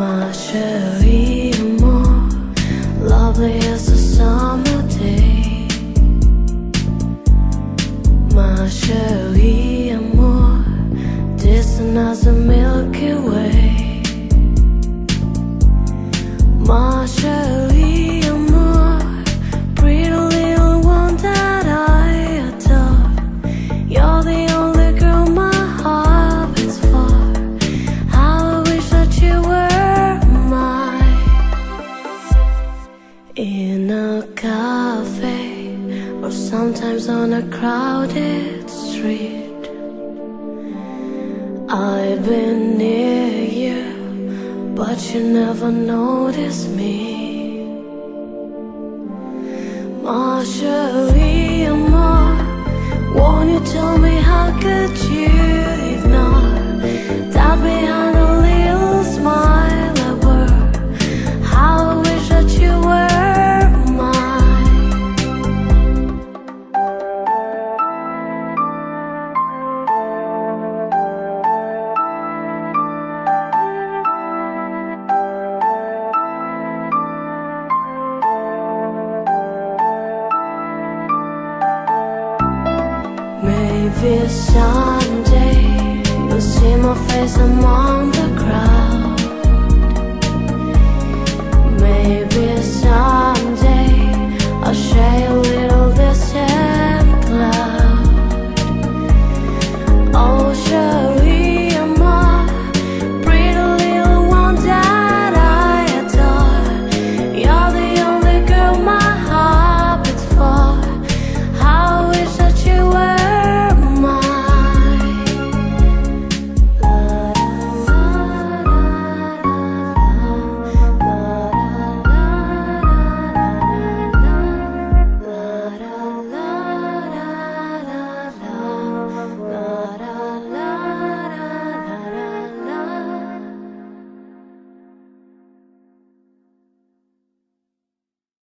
Ma chérie, more lovely as the summer day. Ma chérie, more distant as the Milky Way. Ma chérie, or sometimes on a crowded street. I've been near you, but you never noticed me. Ma chérie, amour, won't you tell me how could you Maybe someday you'll see my face among the crowd. Maybe someday I'll share